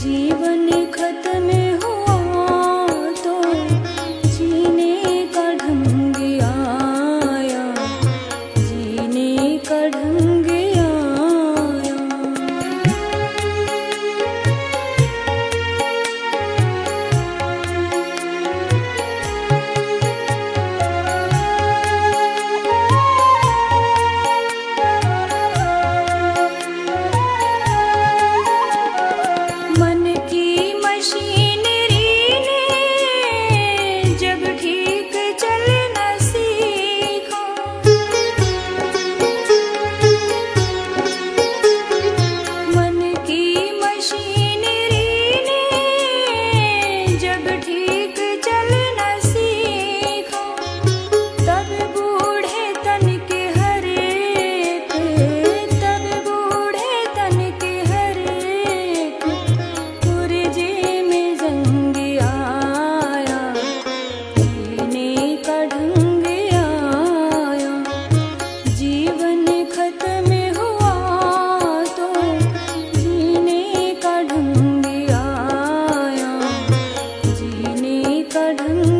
जीव கடந்த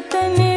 वतन